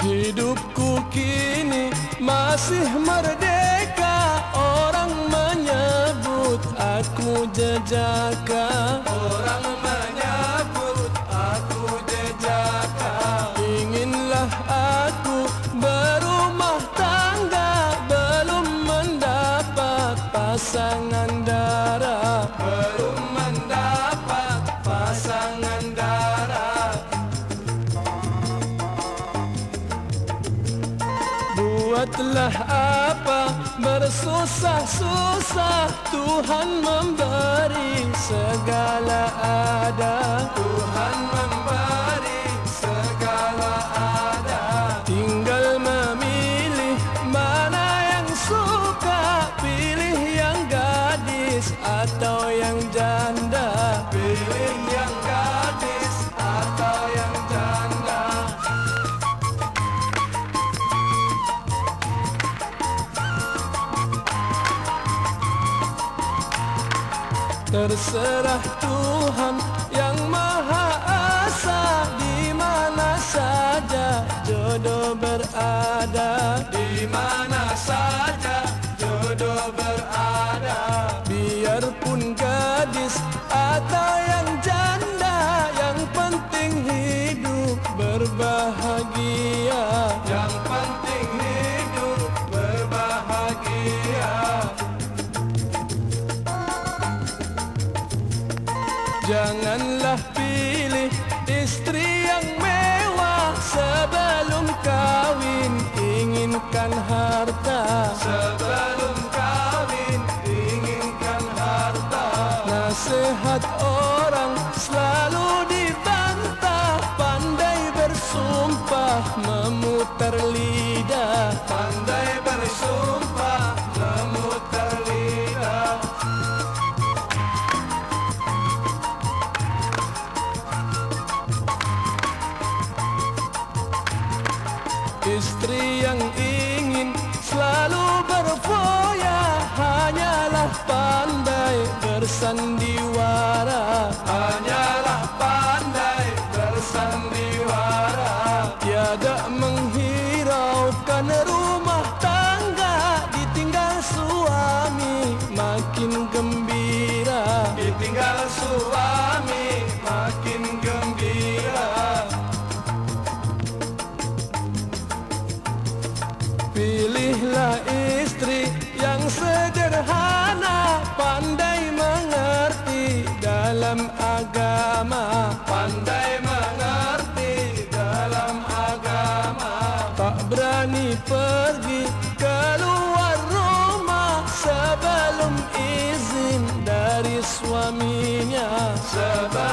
Hidupku kini masih merdeka Buatlah apa bersusah-susah Tuhan memberi segala ada Terserah Tuhan yang Maha Esa Di mana saja jodoh berada. Di mana saja Janganlah pilih istri yang mewah Sebelum kawin inginkan harta. Sebelum kawin inginkan harta. Nasihat orang Istri yang ingin selalu berfoya Hanyalah pandai bersandiwara. Hanyalah pandai bersandiwara. Tiada menghiraukan rumah tangga Ditinggal suami makin gembira Pilihlah istri yang sederhana Pandai mengerti dalam agama. Pandai mengerti dalam agama. Tak berani pergi keluar rumah Sebelum izin dari suaminya. Sebab